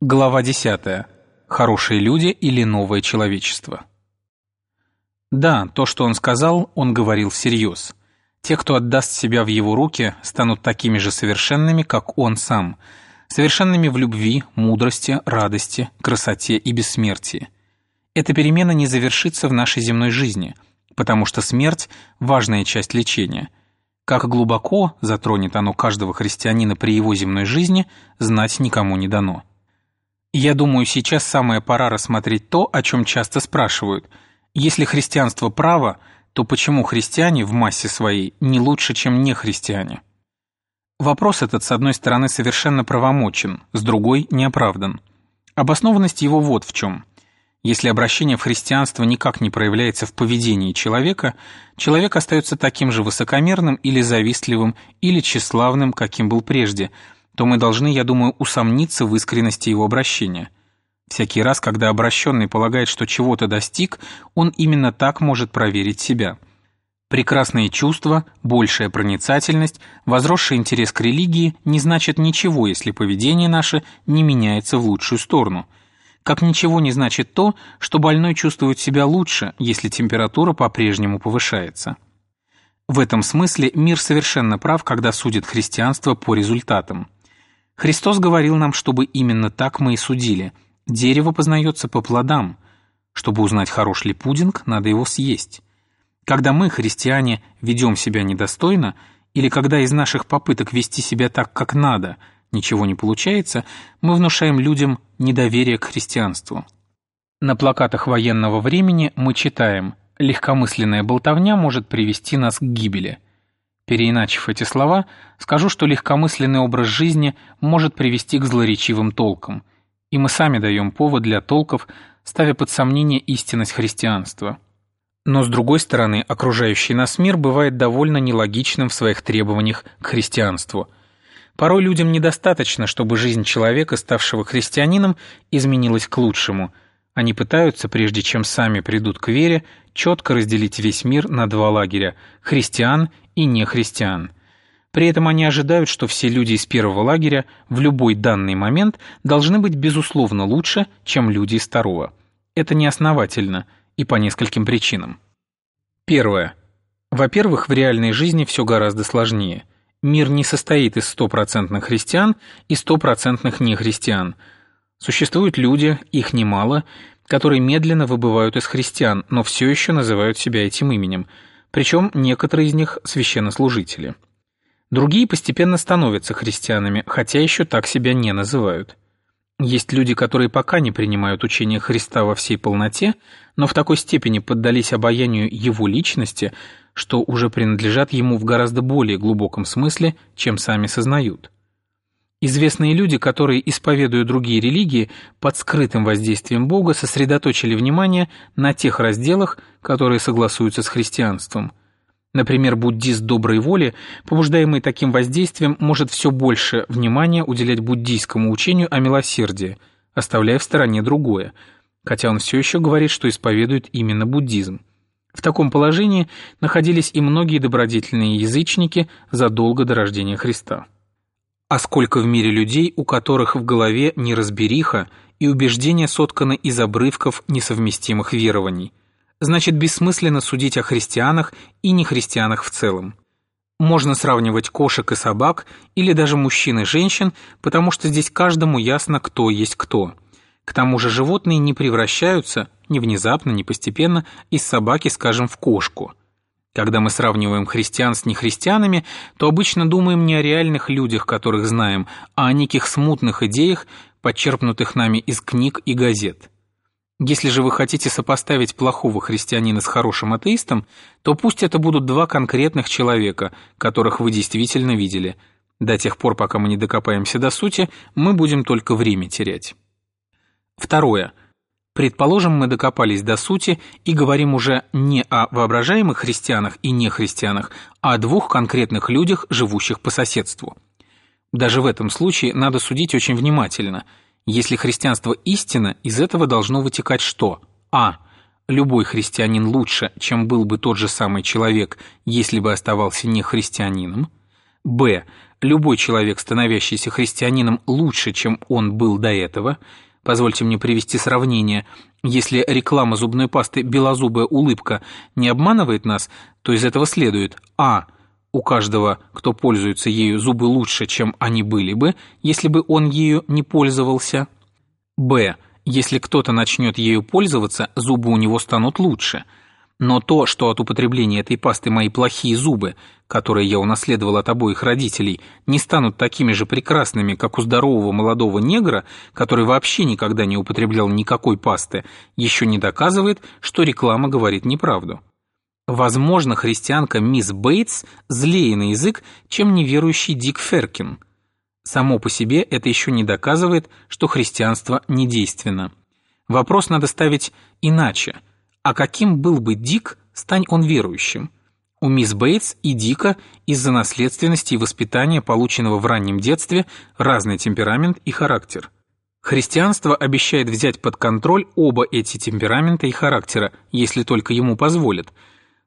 Глава 10. Хорошие люди или новое человечество. Да, то, что он сказал, он говорил всерьез. Те, кто отдаст себя в его руки, станут такими же совершенными, как он сам, совершенными в любви, мудрости, радости, красоте и бессмертии. Эта перемена не завершится в нашей земной жизни, потому что смерть – важная часть лечения. Как глубоко затронет оно каждого христианина при его земной жизни, знать никому не дано. Я думаю, сейчас самая пора рассмотреть то, о чем часто спрашивают. Если христианство право, то почему христиане в массе своей не лучше, чем нехристиане? Вопрос этот, с одной стороны, совершенно правомочен, с другой – неоправдан. Обоснованность его вот в чем. Если обращение в христианство никак не проявляется в поведении человека, человек остается таким же высокомерным или завистливым, или тщеславным, каким был прежде – то мы должны, я думаю, усомниться в искренности его обращения. Всякий раз, когда обращенный полагает, что чего-то достиг, он именно так может проверить себя. Прекрасные чувства, большая проницательность, возросший интерес к религии не значит ничего, если поведение наше не меняется в лучшую сторону. Как ничего не значит то, что больной чувствует себя лучше, если температура по-прежнему повышается. В этом смысле мир совершенно прав, когда судит христианство по результатам. Христос говорил нам, чтобы именно так мы и судили. Дерево познается по плодам. Чтобы узнать, хорош ли пудинг, надо его съесть. Когда мы, христиане, ведем себя недостойно, или когда из наших попыток вести себя так, как надо, ничего не получается, мы внушаем людям недоверие к христианству. На плакатах военного времени мы читаем «Легкомысленная болтовня может привести нас к гибели». Переиначив эти слова, скажу, что легкомысленный образ жизни может привести к злоречивым толкам, и мы сами даем повод для толков, ставя под сомнение истинность христианства. Но с другой стороны, окружающий нас мир бывает довольно нелогичным в своих требованиях к христианству. Порой людям недостаточно, чтобы жизнь человека, ставшего христианином, изменилась к лучшему. Они пытаются, прежде чем сами придут к вере, четко разделить весь мир на два лагеря – христиан и нехристиан. При этом они ожидают, что все люди из первого лагеря в любой данный момент должны быть безусловно лучше, чем люди из второго. Это неосновательно и по нескольким причинам. Первое. Во-первых, в реальной жизни все гораздо сложнее. Мир не состоит из стопроцентных христиан и стопроцентных нехристиан. Существуют люди, их немало, которые медленно выбывают из христиан, но все еще называют себя этим именем – причем некоторые из них священнослужители. Другие постепенно становятся христианами, хотя еще так себя не называют. Есть люди, которые пока не принимают учение Христа во всей полноте, но в такой степени поддались обаянию Его личности, что уже принадлежат Ему в гораздо более глубоком смысле, чем сами сознают. Известные люди, которые, исповедуя другие религии, под скрытым воздействием Бога сосредоточили внимание на тех разделах, которые согласуются с христианством. Например, буддист доброй воли, побуждаемый таким воздействием, может все больше внимания уделять буддийскому учению о милосердии, оставляя в стороне другое, хотя он все еще говорит, что исповедует именно буддизм. В таком положении находились и многие добродетельные язычники задолго до рождения Христа. А сколько в мире людей, у которых в голове неразбериха и убеждения сотканы из обрывков несовместимых верований. Значит, бессмысленно судить о христианах и нехристианах в целом. Можно сравнивать кошек и собак, или даже мужчин и женщин, потому что здесь каждому ясно, кто есть кто. К тому же животные не превращаются, ни внезапно, ни постепенно, из собаки, скажем, в кошку – когда мы сравниваем христиан с нехристианами, то обычно думаем не о реальных людях, которых знаем, а о неких смутных идеях, подчерпнутых нами из книг и газет. Если же вы хотите сопоставить плохого христианина с хорошим атеистом, то пусть это будут два конкретных человека, которых вы действительно видели. До тех пор, пока мы не докопаемся до сути, мы будем только время терять. Второе – Предположим, мы докопались до сути и говорим уже не о воображаемых христианах и нехристианах, а о двух конкретных людях, живущих по соседству. Даже в этом случае надо судить очень внимательно. Если христианство истина, из этого должно вытекать что? А. Любой христианин лучше, чем был бы тот же самый человек, если бы оставался не христианином. Б. Любой человек, становящийся христианином лучше, чем он был до этого. Позвольте мне привести сравнение. Если реклама зубной пасты «белозубая улыбка» не обманывает нас, то из этого следует А. У каждого, кто пользуется ею, зубы лучше, чем они были бы, если бы он ею не пользовался. Б. Если кто-то начнет ею пользоваться, зубы у него станут лучше – но то, что от употребления этой пасты мои плохие зубы, которые я унаследовал от обоих родителей, не станут такими же прекрасными, как у здорового молодого негра, который вообще никогда не употреблял никакой пасты, еще не доказывает, что реклама говорит неправду. Возможно, христианка мисс Бейтс злее на язык, чем неверующий Дик Феркин. Само по себе это еще не доказывает, что христианство недейственно. Вопрос надо ставить иначе – а каким был бы Дик, стань он верующим? У мисс Бейтс и Дика из-за наследственности и воспитания, полученного в раннем детстве, разный темперамент и характер. Христианство обещает взять под контроль оба эти темперамента и характера, если только ему позволят.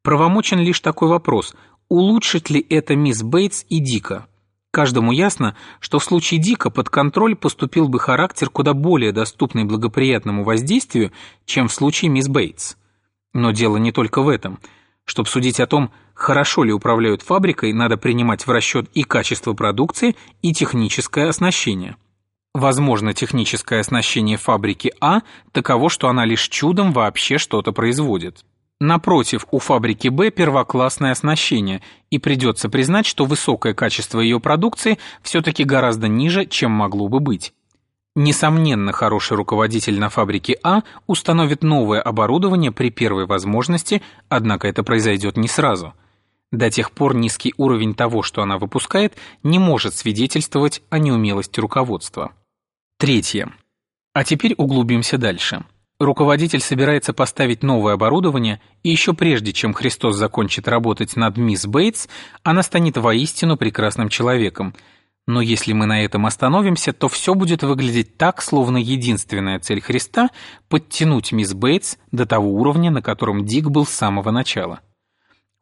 Правомочен лишь такой вопрос – улучшит ли это мисс Бейтс и Дика? Каждому ясно, что в случае Дика под контроль поступил бы характер куда более доступный благоприятному воздействию, чем в случае мисс Бейтс. Но дело не только в этом. Чтобы судить о том, хорошо ли управляют фабрикой, надо принимать в расчет и качество продукции, и техническое оснащение. Возможно, техническое оснащение фабрики А таково, что она лишь чудом вообще что-то производит. Напротив, у фабрики Б первоклассное оснащение, и придется признать, что высокое качество ее продукции все-таки гораздо ниже, чем могло бы быть. Несомненно, хороший руководитель на фабрике А установит новое оборудование при первой возможности, однако это произойдет не сразу. До тех пор низкий уровень того, что она выпускает, не может свидетельствовать о неумелости руководства. Третье. А теперь углубимся дальше. Руководитель собирается поставить новое оборудование, и еще прежде, чем Христос закончит работать над мисс Бейтс, она станет воистину прекрасным человеком. Но если мы на этом остановимся, то все будет выглядеть так, словно единственная цель Христа – подтянуть мисс Бейтс до того уровня, на котором Дик был с самого начала.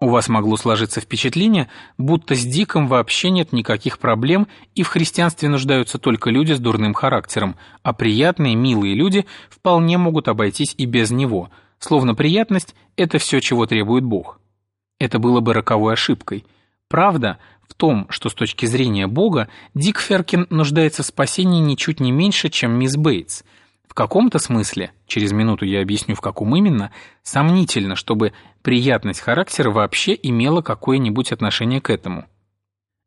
У вас могло сложиться впечатление, будто с Диком вообще нет никаких проблем и в христианстве нуждаются только люди с дурным характером, а приятные, милые люди вполне могут обойтись и без него, словно приятность – это все, чего требует Бог. Это было бы роковой ошибкой. Правда в том, что с точки зрения Бога Дик Феркин нуждается в спасении ничуть не меньше, чем мисс Бейтс – в каком-то смысле, через минуту я объясню в каком именно, сомнительно, чтобы приятность характера вообще имела какое-нибудь отношение к этому.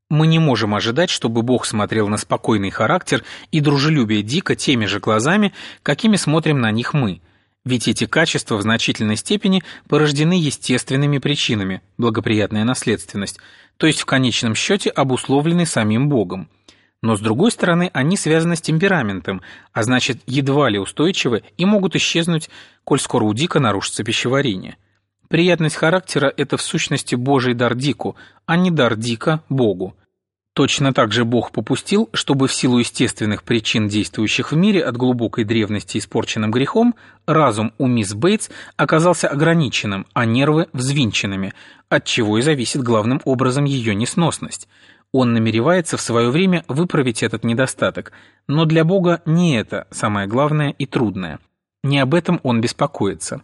Мы не можем ожидать, чтобы Бог смотрел на спокойный характер и дружелюбие Дика теми же глазами, какими смотрим на них мы, ведь эти качества в значительной степени порождены естественными причинами, благоприятная наследственность, то есть в конечном счете обусловлены самим Богом но с другой стороны они связаны с темпераментом, а значит едва ли устойчивы и могут исчезнуть, коль скоро у Дика нарушится пищеварение. Приятность характера – это в сущности Божий дар Дику, а не дар Дика – Богу. Точно так же Бог попустил, чтобы в силу естественных причин, действующих в мире от глубокой древности испорченным грехом, разум у мисс Бейтс оказался ограниченным, а нервы – взвинченными, от чего и зависит главным образом ее несносность – он намеревается в свое время выправить этот недостаток, но для Бога не это самое главное и трудное. Не об этом он беспокоится.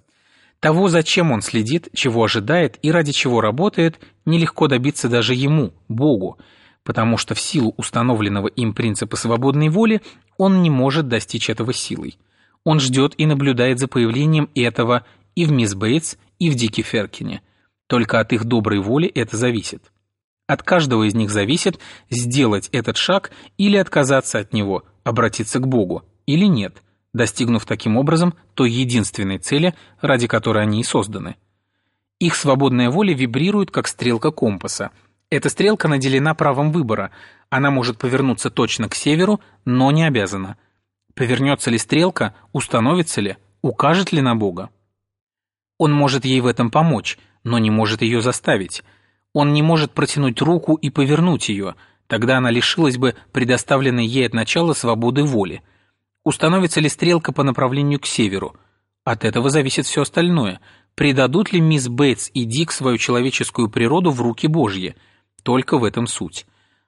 Того, зачем он следит, чего ожидает и ради чего работает, нелегко добиться даже ему, Богу, потому что в силу установленного им принципа свободной воли он не может достичь этого силой. Он ждет и наблюдает за появлением этого и в мисс Бейтс, и в Дике Феркине. Только от их доброй воли это зависит. От каждого из них зависит, сделать этот шаг или отказаться от него, обратиться к Богу, или нет, достигнув таким образом той единственной цели, ради которой они и созданы. Их свободная воля вибрирует, как стрелка компаса. Эта стрелка наделена правом выбора. Она может повернуться точно к северу, но не обязана. Повернется ли стрелка, установится ли, укажет ли на Бога? Он может ей в этом помочь, но не может ее заставить – он не может протянуть руку и повернуть ее, тогда она лишилась бы предоставленной ей от начала свободы воли. Установится ли стрелка по направлению к северу? От этого зависит все остальное. Предадут ли мисс Бейтс и Дик свою человеческую природу в руки Божьи? Только в этом суть.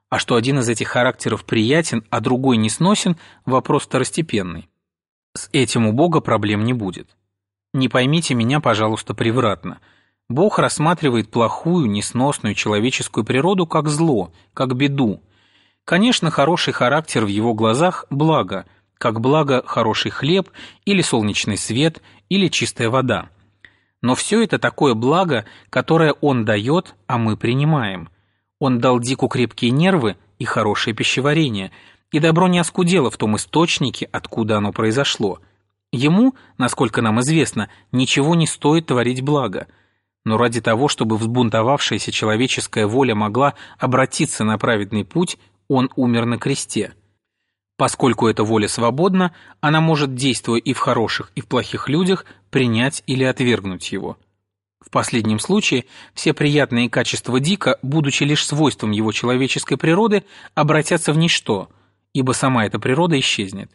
А что один из этих характеров приятен, а другой не сносен – вопрос второстепенный. С этим у Бога проблем не будет. Не поймите меня, пожалуйста, превратно. Бог рассматривает плохую, несносную человеческую природу как зло, как беду. Конечно, хороший характер в его глазах – благо, как благо хороший хлеб или солнечный свет или чистая вода. Но все это такое благо, которое он дает, а мы принимаем. Он дал Дику крепкие нервы и хорошее пищеварение, и добро не оскудело в том источнике, откуда оно произошло – Ему, насколько нам известно, ничего не стоит творить благо. Но ради того, чтобы взбунтовавшаяся человеческая воля могла обратиться на праведный путь, он умер на кресте. Поскольку эта воля свободна, она может, действуя и в хороших, и в плохих людях, принять или отвергнуть его. В последнем случае все приятные качества Дика, будучи лишь свойством его человеческой природы, обратятся в ничто, ибо сама эта природа исчезнет.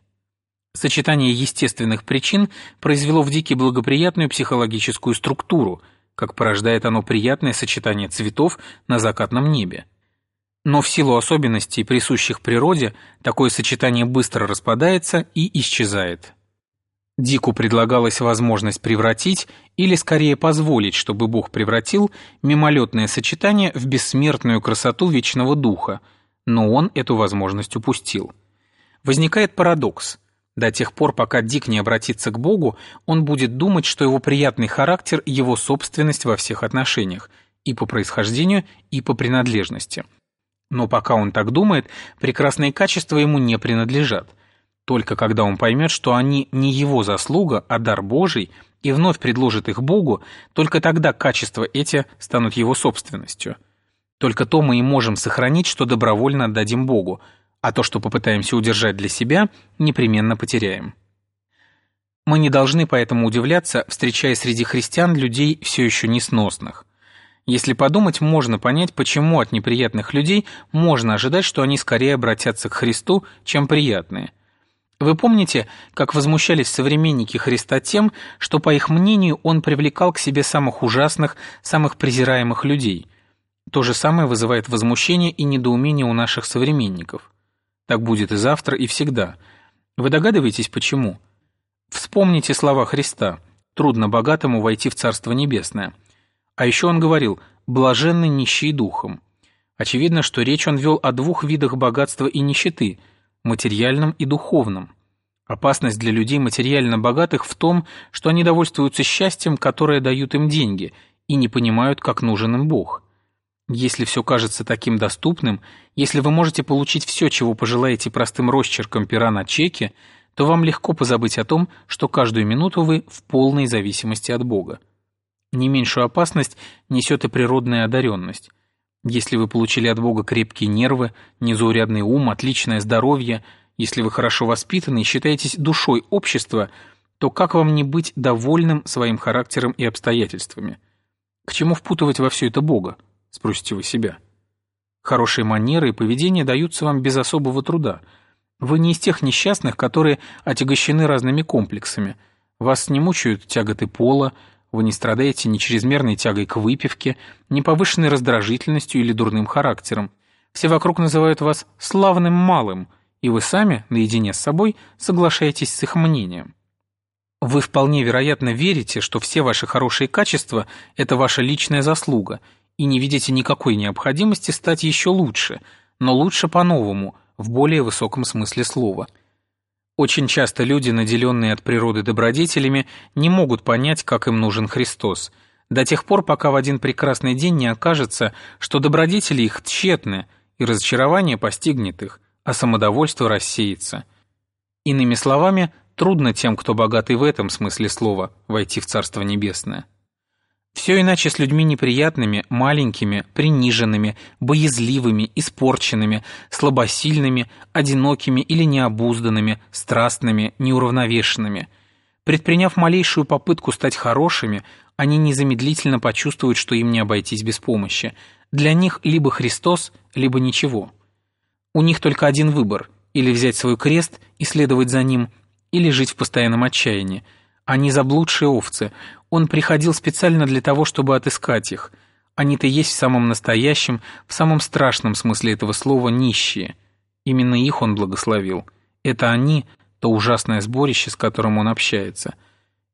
Сочетание естественных причин произвело в Дике благоприятную психологическую структуру, как порождает оно приятное сочетание цветов на закатном небе. Но в силу особенностей, присущих природе, такое сочетание быстро распадается и исчезает. Дику предлагалась возможность превратить, или скорее позволить, чтобы Бог превратил, мимолетное сочетание в бессмертную красоту вечного духа, но он эту возможность упустил. Возникает парадокс – до тех пор, пока Дик не обратится к Богу, он будет думать, что его приятный характер – его собственность во всех отношениях, и по происхождению, и по принадлежности. Но пока он так думает, прекрасные качества ему не принадлежат. Только когда он поймет, что они не его заслуга, а дар Божий, и вновь предложит их Богу, только тогда качества эти станут его собственностью. Только то мы и можем сохранить, что добровольно отдадим Богу – а то, что попытаемся удержать для себя, непременно потеряем. Мы не должны поэтому удивляться, встречая среди христиан людей все еще несносных. Если подумать, можно понять, почему от неприятных людей можно ожидать, что они скорее обратятся к Христу, чем приятные. Вы помните, как возмущались современники Христа тем, что, по их мнению, он привлекал к себе самых ужасных, самых презираемых людей? То же самое вызывает возмущение и недоумение у наших современников. Так будет и завтра, и всегда. Вы догадываетесь, почему? Вспомните слова Христа «Трудно богатому войти в Царство Небесное». А еще он говорил «блаженны нищие духом». Очевидно, что речь он вел о двух видах богатства и нищеты – материальном и духовном. Опасность для людей материально богатых в том, что они довольствуются счастьем, которое дают им деньги, и не понимают, как нужен им Бог – если все кажется таким доступным, если вы можете получить все, чего пожелаете простым росчерком пера на чеке, то вам легко позабыть о том, что каждую минуту вы в полной зависимости от Бога. Не меньшую опасность несет и природная одаренность. Если вы получили от Бога крепкие нервы, незаурядный ум, отличное здоровье, если вы хорошо воспитаны и считаетесь душой общества, то как вам не быть довольным своим характером и обстоятельствами? К чему впутывать во все это Бога? – спросите вы себя. Хорошие манеры и поведение даются вам без особого труда. Вы не из тех несчастных, которые отягощены разными комплексами. Вас не мучают тяготы пола, вы не страдаете ни чрезмерной тягой к выпивке, ни повышенной раздражительностью или дурным характером. Все вокруг называют вас «славным малым», и вы сами, наедине с собой, соглашаетесь с их мнением. Вы вполне вероятно верите, что все ваши хорошие качества – это ваша личная заслуга – и не видите никакой необходимости стать еще лучше, но лучше по-новому, в более высоком смысле слова. Очень часто люди, наделенные от природы добродетелями, не могут понять, как им нужен Христос, до тех пор, пока в один прекрасный день не окажется, что добродетели их тщетны, и разочарование постигнет их, а самодовольство рассеется. Иными словами, трудно тем, кто богатый в этом смысле слова, войти в Царство Небесное. Все иначе с людьми неприятными, маленькими, приниженными, боязливыми, испорченными, слабосильными, одинокими или необузданными, страстными, неуравновешенными. Предприняв малейшую попытку стать хорошими, они незамедлительно почувствуют, что им не обойтись без помощи. Для них либо Христос, либо ничего. У них только один выбор – или взять свой крест и следовать за ним, или жить в постоянном отчаянии. Они заблудшие овцы, он приходил специально для того, чтобы отыскать их. Они-то есть в самом настоящем, в самом страшном смысле этого слова нищие. Именно их он благословил. Это они, то ужасное сборище, с которым он общается.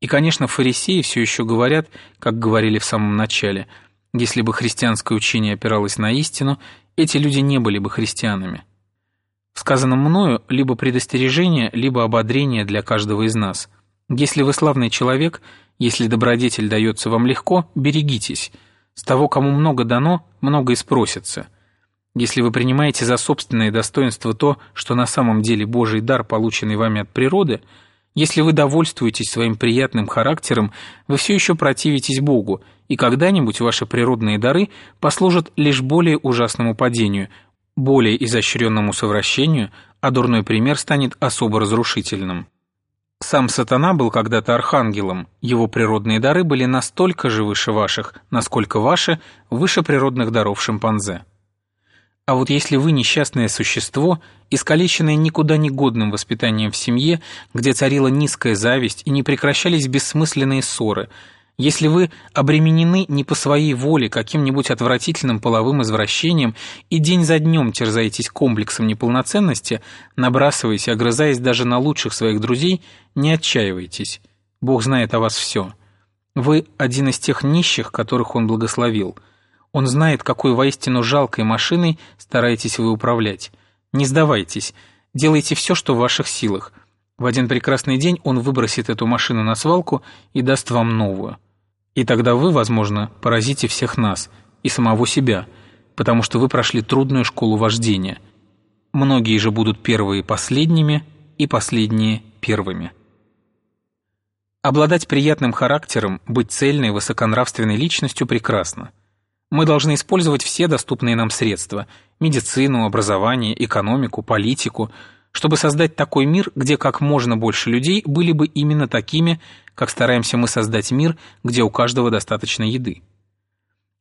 И, конечно, фарисеи все еще говорят, как говорили в самом начале, если бы христианское учение опиралось на истину, эти люди не были бы христианами. В мною либо предостережение, либо ободрение для каждого из нас. Если вы славный человек, если добродетель дается вам легко, берегитесь. С того, кому много дано, много и спросится. Если вы принимаете за собственное достоинство то, что на самом деле Божий дар, полученный вами от природы, если вы довольствуетесь своим приятным характером, вы все еще противитесь Богу, и когда-нибудь ваши природные дары послужат лишь более ужасному падению, более изощренному совращению, а дурной пример станет особо разрушительным. Сам сатана был когда-то архангелом, его природные дары были настолько же выше ваших, насколько ваши выше природных даров шимпанзе. А вот если вы несчастное существо, искалеченное никуда не годным воспитанием в семье, где царила низкая зависть и не прекращались бессмысленные ссоры – если вы обременены не по своей воле каким-нибудь отвратительным половым извращением и день за днем терзаетесь комплексом неполноценности, набрасываясь и огрызаясь даже на лучших своих друзей, не отчаивайтесь. Бог знает о вас все. Вы один из тех нищих, которых Он благословил. Он знает, какой воистину жалкой машиной стараетесь вы управлять. Не сдавайтесь, делайте все, что в ваших силах. В один прекрасный день Он выбросит эту машину на свалку и даст вам новую. И тогда вы, возможно, поразите всех нас и самого себя, потому что вы прошли трудную школу вождения. Многие же будут первые последними и последние первыми. Обладать приятным характером, быть цельной, высоконравственной личностью прекрасно. Мы должны использовать все доступные нам средства – медицину, образование, экономику, политику – чтобы создать такой мир, где как можно больше людей были бы именно такими, как стараемся мы создать мир, где у каждого достаточно еды.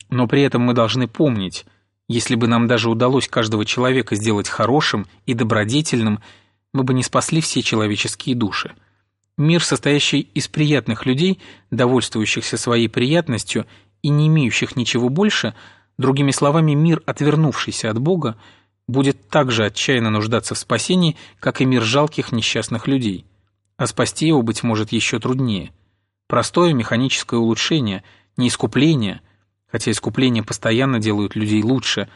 Но при этом мы должны помнить, если бы нам даже удалось каждого человека сделать хорошим и добродетельным, мы бы не спасли все человеческие души. Мир, состоящий из приятных людей, довольствующихся своей приятностью и не имеющих ничего больше, другими словами, мир, отвернувшийся от Бога, будет так же отчаянно нуждаться в спасении, как и мир жалких несчастных людей. А спасти его, быть может, еще труднее. Простое механическое улучшение, не искупление, хотя искупления постоянно делают людей лучше,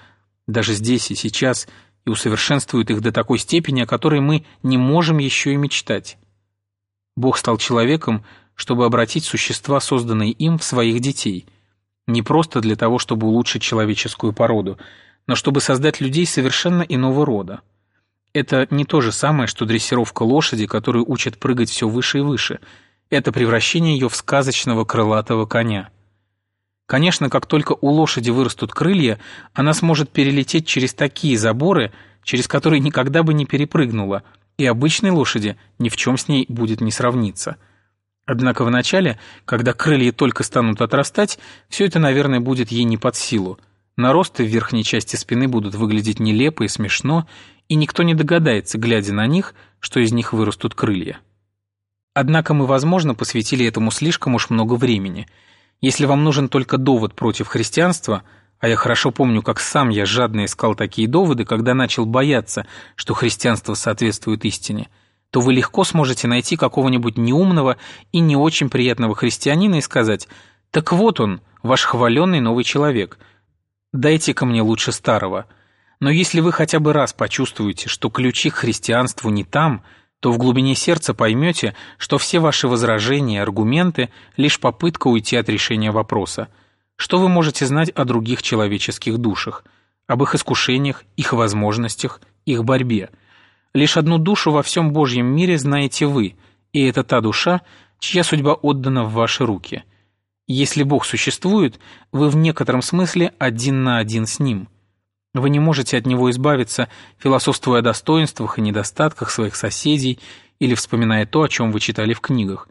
даже здесь и сейчас, и усовершенствуют их до такой степени, о которой мы не можем еще и мечтать. Бог стал человеком, чтобы обратить существа, созданные им, в своих детей, не просто для того, чтобы улучшить человеческую породу – но чтобы создать людей совершенно иного рода. Это не то же самое, что дрессировка лошади, которую учат прыгать все выше и выше. Это превращение ее в сказочного крылатого коня. Конечно, как только у лошади вырастут крылья, она сможет перелететь через такие заборы, через которые никогда бы не перепрыгнула, и обычной лошади ни в чем с ней будет не сравниться. Однако вначале, когда крылья только станут отрастать, все это, наверное, будет ей не под силу – Наросты в верхней части спины будут выглядеть нелепо и смешно, и никто не догадается, глядя на них, что из них вырастут крылья. Однако мы, возможно, посвятили этому слишком уж много времени. Если вам нужен только довод против христианства, а я хорошо помню, как сам я жадно искал такие доводы, когда начал бояться, что христианство соответствует истине, то вы легко сможете найти какого-нибудь неумного и не очень приятного христианина и сказать «Так вот он, ваш хваленный новый человек», Дайте-ка мне лучше старого. Но если вы хотя бы раз почувствуете, что ключи к христианству не там, то в глубине сердца поймете, что все ваши возражения и аргументы – лишь попытка уйти от решения вопроса. Что вы можете знать о других человеческих душах, об их искушениях, их возможностях, их борьбе? Лишь одну душу во всем Божьем мире знаете вы, и это та душа, чья судьба отдана в ваши руки – если Бог существует, вы в некотором смысле один на один с Ним. Вы не можете от Него избавиться, философствуя о достоинствах и недостатках своих соседей или вспоминая то, о чем вы читали в книгах.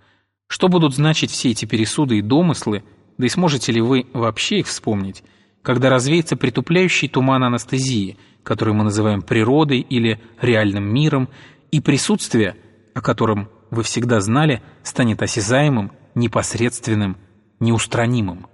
Что будут значить все эти пересуды и домыслы, да и сможете ли вы вообще их вспомнить, когда развеется притупляющий туман анестезии, который мы называем природой или реальным миром, и присутствие, о котором вы всегда знали, станет осязаемым, непосредственным, неустранимым.